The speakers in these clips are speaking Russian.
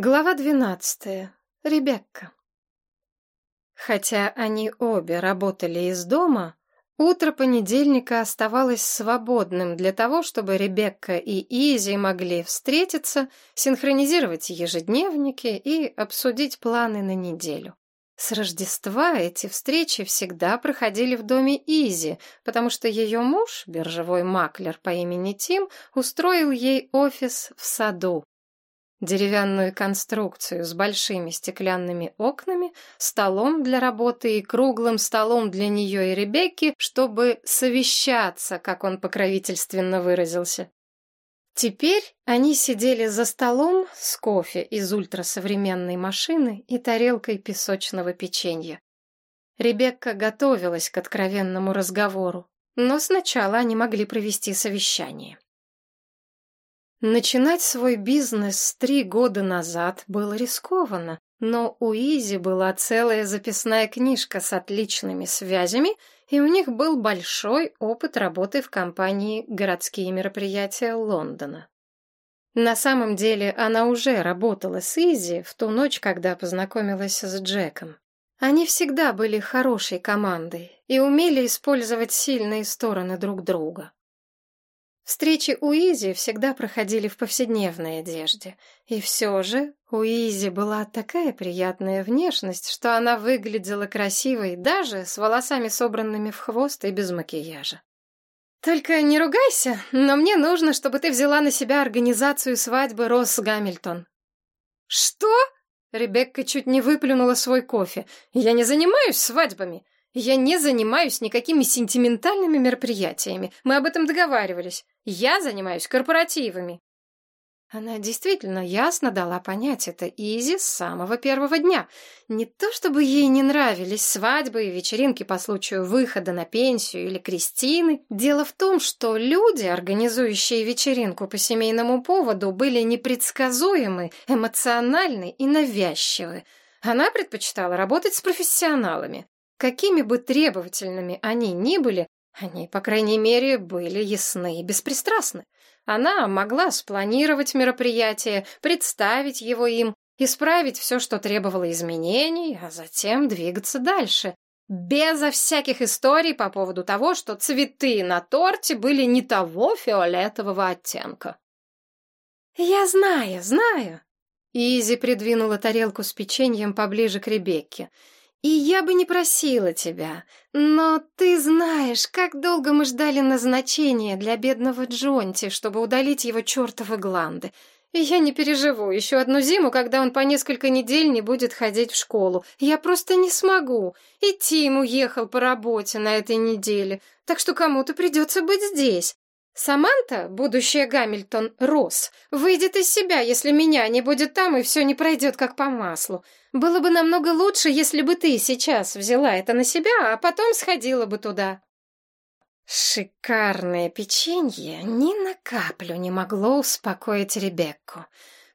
Глава двенадцатая. Ребекка. Хотя они обе работали из дома, утро понедельника оставалось свободным для того, чтобы Ребекка и Изи могли встретиться, синхронизировать ежедневники и обсудить планы на неделю. С Рождества эти встречи всегда проходили в доме Изи, потому что ее муж, биржевой маклер по имени Тим, устроил ей офис в саду, Деревянную конструкцию с большими стеклянными окнами, столом для работы и круглым столом для нее и Ребекки, чтобы совещаться, как он покровительственно выразился. Теперь они сидели за столом с кофе из ультрасовременной машины и тарелкой песочного печенья. Ребекка готовилась к откровенному разговору, но сначала они могли провести совещание. Начинать свой бизнес три года назад было рискованно, но у Изи была целая записная книжка с отличными связями, и у них был большой опыт работы в компании «Городские мероприятия Лондона». На самом деле она уже работала с Изи в ту ночь, когда познакомилась с Джеком. Они всегда были хорошей командой и умели использовать сильные стороны друг друга. Встречи у Изи всегда проходили в повседневной одежде. И все же у Изи была такая приятная внешность, что она выглядела красивой даже с волосами собранными в хвост и без макияжа. «Только не ругайся, но мне нужно, чтобы ты взяла на себя организацию свадьбы Росс Гамильтон». «Что?» Ребекка чуть не выплюнула свой кофе. «Я не занимаюсь свадьбами. Я не занимаюсь никакими сентиментальными мероприятиями. Мы об этом договаривались. Я занимаюсь корпоративами. Она действительно ясно дала понять это Изи с самого первого дня. Не то чтобы ей не нравились свадьбы и вечеринки по случаю выхода на пенсию или крестины. Дело в том, что люди, организующие вечеринку по семейному поводу, были непредсказуемы, эмоциональны и навязчивы. Она предпочитала работать с профессионалами. Какими бы требовательными они ни были, они, по крайней мере, были ясны и беспристрастны. Она могла спланировать мероприятие, представить его им, исправить все, что требовало изменений, а затем двигаться дальше. Безо всяких историй по поводу того, что цветы на торте были не того фиолетового оттенка. «Я знаю, знаю». Изи придвинула тарелку с печеньем поближе к Ребекке. И я бы не просила тебя, но ты знаешь, как долго мы ждали назначения для бедного Джонти, чтобы удалить его чертовы гланды. Я не переживу еще одну зиму, когда он по несколько недель не будет ходить в школу. Я просто не смогу. И Тим уехал по работе на этой неделе, так что кому-то придется быть здесь. Саманта, будущая Гамильтон, Росс, выйдет из себя, если меня не будет там и все не пройдет как по маслу. Было бы намного лучше, если бы ты сейчас взяла это на себя, а потом сходила бы туда. Шикарное печенье ни на каплю не могло успокоить Ребекку.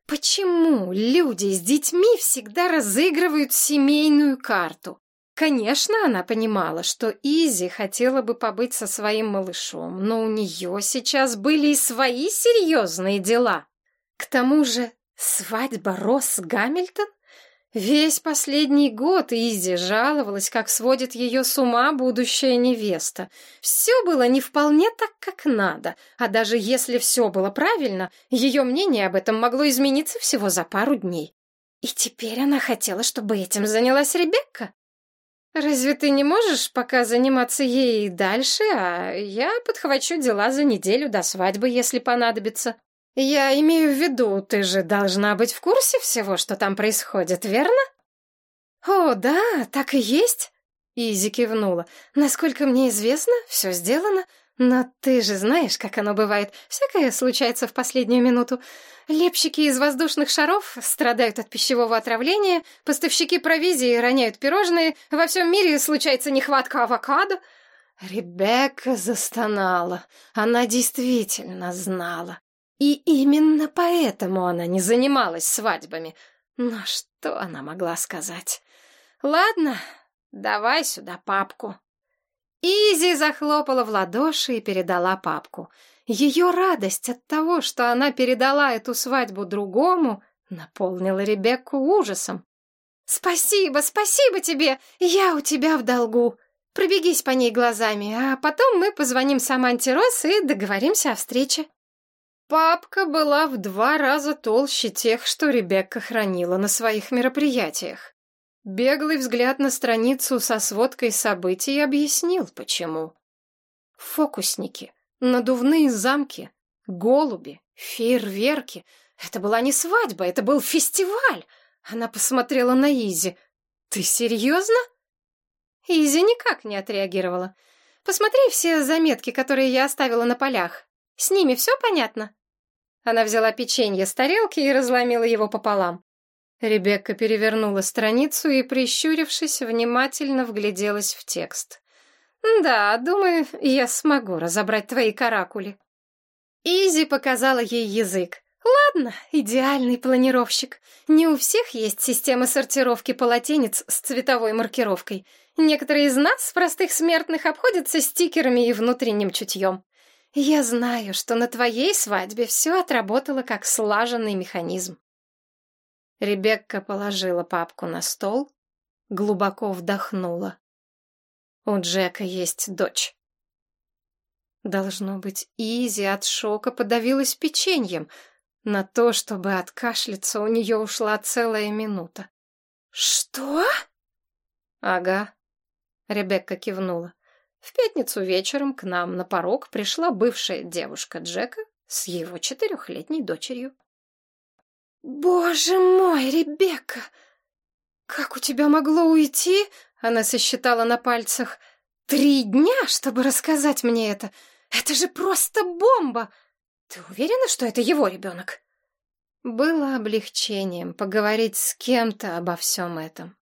Почему люди с детьми всегда разыгрывают семейную карту? Конечно, она понимала, что Изи хотела бы побыть со своим малышом, но у нее сейчас были и свои серьезные дела. К тому же свадьба Росс Гамильтон? Весь последний год Изи жаловалась, как сводит ее с ума будущая невеста. Все было не вполне так, как надо, а даже если все было правильно, ее мнение об этом могло измениться всего за пару дней. И теперь она хотела, чтобы этим занялась Ребекка. «Разве ты не можешь пока заниматься ей дальше, а я подхвачу дела за неделю до свадьбы, если понадобится?» «Я имею в виду, ты же должна быть в курсе всего, что там происходит, верно?» «О, да, так и есть!» Изи кивнула. «Насколько мне известно, все сделано. Но ты же знаешь, как оно бывает. Всякое случается в последнюю минуту. Лепщики из воздушных шаров страдают от пищевого отравления, поставщики провизии роняют пирожные, во всем мире случается нехватка авокадо. Ребекка застонала. Она действительно знала. И именно поэтому она не занималась свадьбами. Но что она могла сказать? «Ладно, давай сюда папку». Изи захлопала в ладоши и передала папку. Ее радость от того, что она передала эту свадьбу другому, наполнила Ребекку ужасом. «Спасибо, спасибо тебе! Я у тебя в долгу. Пробегись по ней глазами, а потом мы позвоним Саманте Росс и договоримся о встрече». Папка была в два раза толще тех, что Ребекка хранила на своих мероприятиях. Беглый взгляд на страницу со сводкой событий объяснил, почему. Фокусники, надувные замки, голуби, фейерверки. Это была не свадьба, это был фестиваль. Она посмотрела на Изи. «Ты серьезно?» Изи никак не отреагировала. «Посмотри все заметки, которые я оставила на полях. С ними все понятно?» Она взяла печенье с тарелки и разломила его пополам. Ребекка перевернула страницу и, прищурившись, внимательно вгляделась в текст. «Да, думаю, я смогу разобрать твои каракули». Изи показала ей язык. «Ладно, идеальный планировщик. Не у всех есть система сортировки полотенец с цветовой маркировкой. Некоторые из нас, простых смертных, обходятся стикерами и внутренним чутьем. Я знаю, что на твоей свадьбе все отработало как слаженный механизм. Ребекка положила папку на стол, глубоко вдохнула. У Джека есть дочь. Должно быть, Изи от шока подавилась печеньем. На то, чтобы откашляться, у нее ушла целая минута. «Что?» «Ага», — Ребекка кивнула. В пятницу вечером к нам на порог пришла бывшая девушка Джека с его четырехлетней дочерью. «Боже мой, Ребекка! Как у тебя могло уйти?» Она сосчитала на пальцах. «Три дня, чтобы рассказать мне это! Это же просто бомба! Ты уверена, что это его ребенок?» Было облегчением поговорить с кем-то обо всем этом.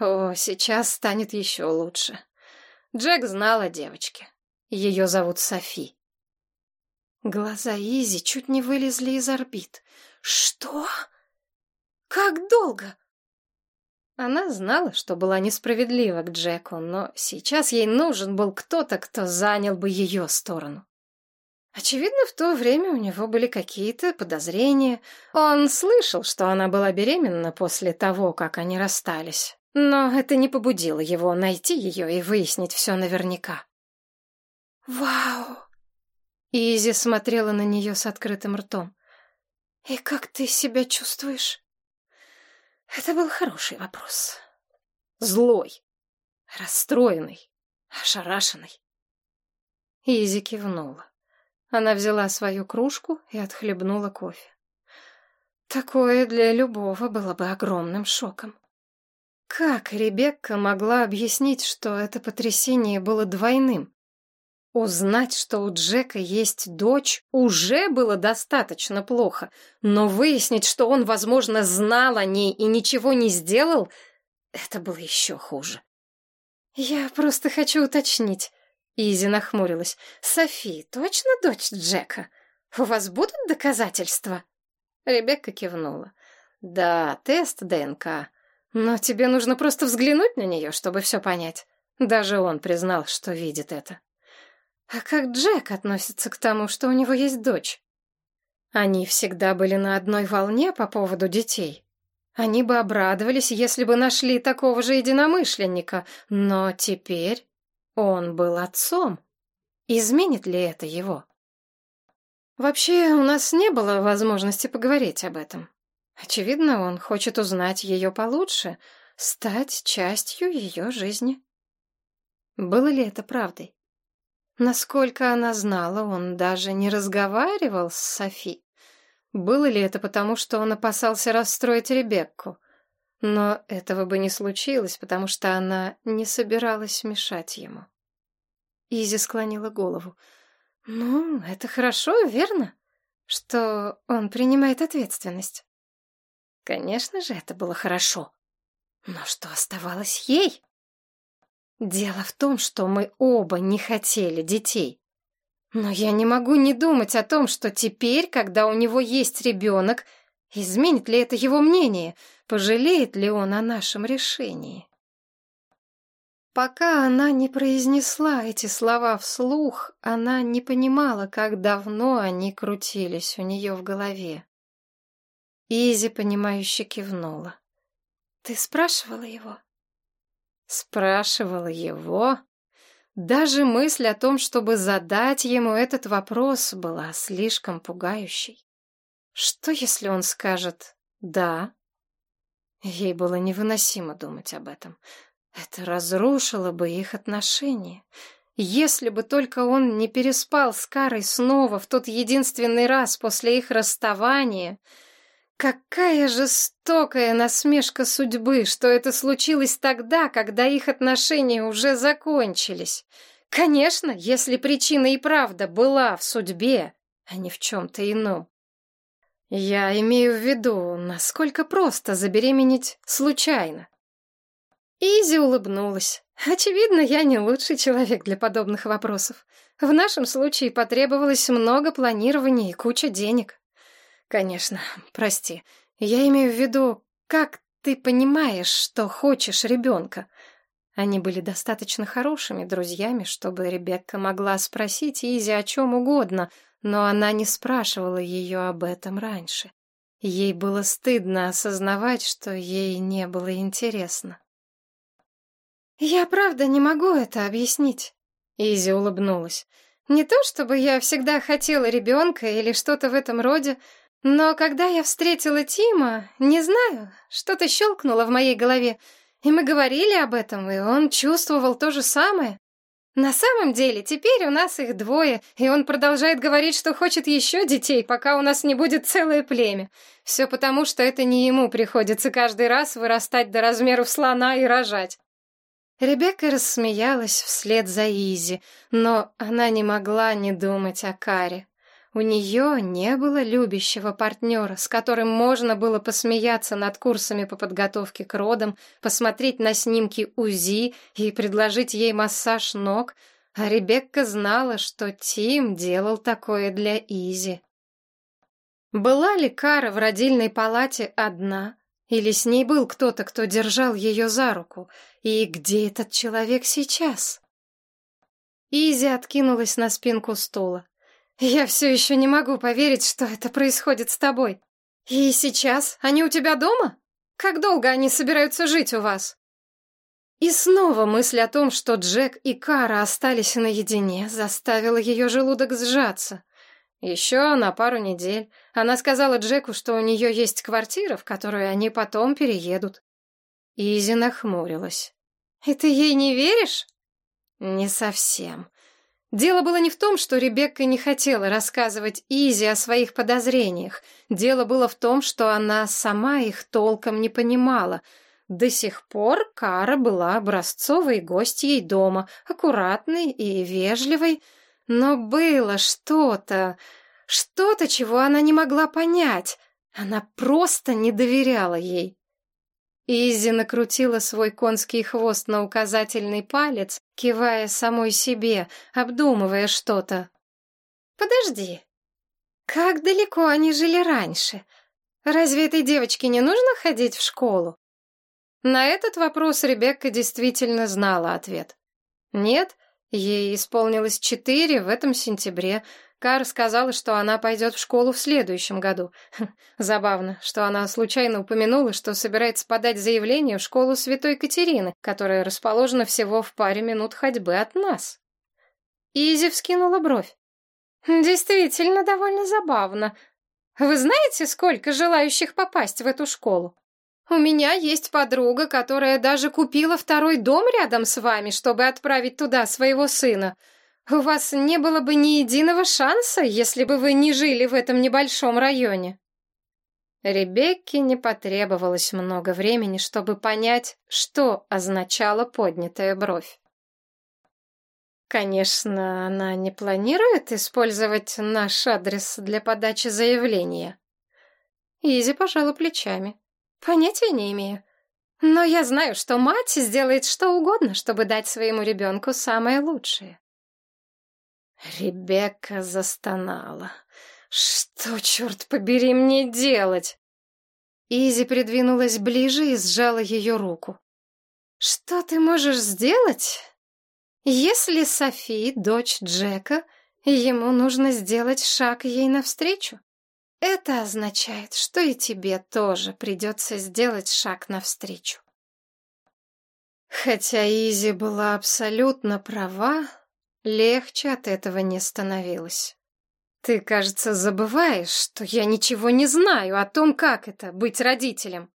О, сейчас станет еще лучше. Джек знал о девочке. Ее зовут Софи. Глаза Изи чуть не вылезли из орбит. «Что? Как долго?» Она знала, что была несправедлива к Джеку, но сейчас ей нужен был кто-то, кто занял бы ее сторону. Очевидно, в то время у него были какие-то подозрения. Он слышал, что она была беременна после того, как они расстались. Но это не побудило его найти ее и выяснить все наверняка. «Вау!» Изи смотрела на нее с открытым ртом. «И как ты себя чувствуешь?» Это был хороший вопрос. Злой, расстроенный, ошарашенный. Изи кивнула. Она взяла свою кружку и отхлебнула кофе. Такое для любого было бы огромным шоком. Как Ребекка могла объяснить, что это потрясение было двойным? Узнать, что у Джека есть дочь, уже было достаточно плохо, но выяснить, что он, возможно, знал о ней и ничего не сделал, это было еще хуже. «Я просто хочу уточнить», — Изи нахмурилась. «Софи, точно дочь Джека? У вас будут доказательства?» Ребекка кивнула. «Да, тест ДНК. Но тебе нужно просто взглянуть на нее, чтобы все понять. Даже он признал, что видит это. А как Джек относится к тому, что у него есть дочь? Они всегда были на одной волне по поводу детей. Они бы обрадовались, если бы нашли такого же единомышленника, но теперь он был отцом. Изменит ли это его? Вообще, у нас не было возможности поговорить об этом. Очевидно, он хочет узнать ее получше, стать частью ее жизни. Было ли это правдой? Насколько она знала, он даже не разговаривал с Софи. Было ли это потому, что он опасался расстроить Ребекку? Но этого бы не случилось, потому что она не собиралась мешать ему. Изи склонила голову. «Ну, это хорошо, верно? Что он принимает ответственность?» Конечно же, это было хорошо. Но что оставалось ей? Дело в том, что мы оба не хотели детей. Но я не могу не думать о том, что теперь, когда у него есть ребенок, изменит ли это его мнение, пожалеет ли он о нашем решении. Пока она не произнесла эти слова вслух, она не понимала, как давно они крутились у нее в голове. Изи, понимающе кивнула. «Ты спрашивала его?» «Спрашивала его?» Даже мысль о том, чтобы задать ему этот вопрос, была слишком пугающей. Что, если он скажет «да»? Ей было невыносимо думать об этом. Это разрушило бы их отношения. Если бы только он не переспал с Карой снова в тот единственный раз после их расставания. Какая жестокая насмешка судьбы, что это случилось тогда, когда их отношения уже закончились. Конечно, если причина и правда была в судьбе, а не в чем-то ином. Я имею в виду, насколько просто забеременеть случайно. Изи улыбнулась. Очевидно, я не лучший человек для подобных вопросов. В нашем случае потребовалось много планирования и куча денег. Конечно, прости. Я имею в виду, как ты понимаешь, что хочешь ребенка? Они были достаточно хорошими друзьями, чтобы Ребекка могла спросить Изи о чем угодно, но она не спрашивала ее об этом раньше. Ей было стыдно осознавать, что ей не было интересно. «Я правда не могу это объяснить», — Изи улыбнулась. «Не то чтобы я всегда хотела ребенка или что-то в этом роде, но когда я встретила Тима, не знаю, что-то щелкнуло в моей голове, и мы говорили об этом, и он чувствовал то же самое. На самом деле, теперь у нас их двое, и он продолжает говорить, что хочет еще детей, пока у нас не будет целое племя. Все потому, что это не ему приходится каждый раз вырастать до размеров слона и рожать. Ребекка рассмеялась вслед за Изи, но она не могла не думать о Каре. У нее не было любящего партнера, с которым можно было посмеяться над курсами по подготовке к родам, посмотреть на снимки УЗИ и предложить ей массаж ног, а Ребекка знала, что Тим делал такое для Изи. Была ли Кара в родильной палате одна, или с ней был кто-то, кто держал ее за руку, и где этот человек сейчас? Изи откинулась на спинку стула. Я все еще не могу поверить, что это происходит с тобой. И сейчас они у тебя дома? Как долго они собираются жить у вас? И снова мысль о том, что Джек и Кара остались наедине, заставила ее желудок сжаться. Еще на пару недель. Она сказала Джеку, что у нее есть квартира, в которую они потом переедут. Изи нахмурилась. «И ты ей не веришь?» «Не совсем. Дело было не в том, что Ребекка не хотела рассказывать Изи о своих подозрениях. Дело было в том, что она сама их толком не понимала. До сих пор Кара была образцовой гостьей дома, аккуратной и вежливой, но было что-то, что-то, чего она не могла понять. Она просто не доверяла ей. Изи накрутила свой конский хвост на указательный палец, кивая самой себе, обдумывая что-то. «Подожди. Как далеко они жили раньше? Разве этой девочке не нужно ходить в школу?» На этот вопрос Ребекка действительно знала ответ. Нет, ей исполнилось четыре в этом сентябре, Кар сказала, что она пойдет в школу в следующем году. Забавно, что она случайно упомянула, что собирается подать заявление в школу Святой Катерины, которая расположена всего в паре минут ходьбы от нас. Изи вскинула бровь. Действительно довольно забавно. Вы знаете, сколько желающих попасть в эту школу? У меня есть подруга, которая даже купила второй дом рядом с вами, чтобы отправить туда своего сына. У вас не было бы ни единого шанса, если бы вы не жили в этом небольшом районе. Ребекке не потребовалось много времени, чтобы понять, что означала поднятая бровь. Конечно, она не планирует использовать наш адрес для подачи заявления. Изи пожала плечами. Понятия не имею. Но я знаю, что мать сделает что угодно, чтобы дать своему ребенку самое лучшее. Ребекка застонала. «Что, черт побери, мне делать?» Изи придвинулась ближе и сжала ее руку. «Что ты можешь сделать, если Софи, дочь Джека, ему нужно сделать шаг ей навстречу? это означает, что и тебе тоже придется сделать шаг навстречу. Хотя Изи была абсолютно права, легче от этого не становилось. Ты, кажется, забываешь, что я ничего не знаю о том, как это — быть родителем.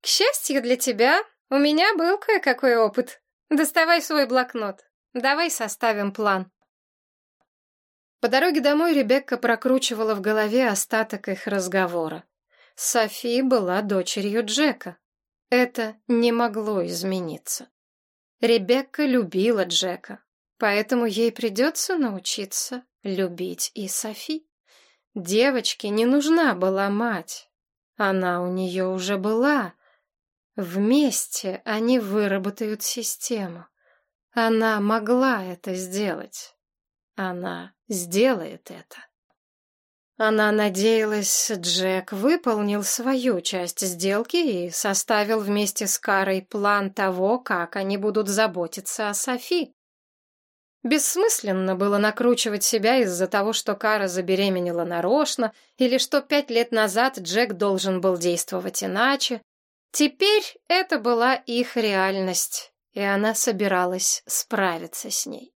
К счастью для тебя, у меня был кое-какой опыт. Доставай свой блокнот. Давай составим план. По дороге домой Ребекка прокручивала в голове остаток их разговора. Софи была дочерью Джека. Это не могло измениться. Ребекка любила Джека, поэтому ей придется научиться любить и Софи. Девочке не нужна была мать. Она у нее уже была. Вместе они выработают систему. Она могла это сделать. Она сделает это. Она надеялась, Джек выполнил свою часть сделки и составил вместе с Карой план того, как они будут заботиться о Софи. Бессмысленно было накручивать себя из-за того, что Кара забеременела нарочно, или что пять лет назад Джек должен был действовать иначе. Теперь это была их реальность, и она собиралась справиться с ней.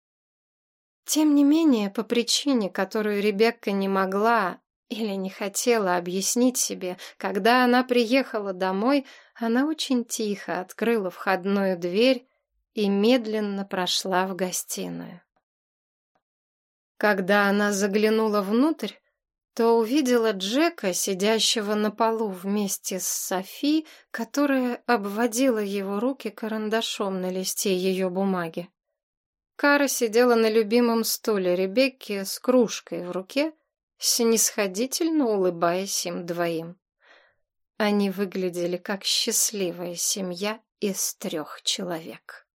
Тем не менее, по причине, которую Ребекка не могла или не хотела объяснить себе, когда она приехала домой, она очень тихо открыла входную дверь и медленно прошла в гостиную. Когда она заглянула внутрь, то увидела Джека, сидящего на полу вместе с Софи, которая обводила его руки карандашом на листе ее бумаги. Кара сидела на любимом стуле Ребекки с кружкой в руке, снисходительно улыбаясь им двоим. Они выглядели как счастливая семья из трех человек.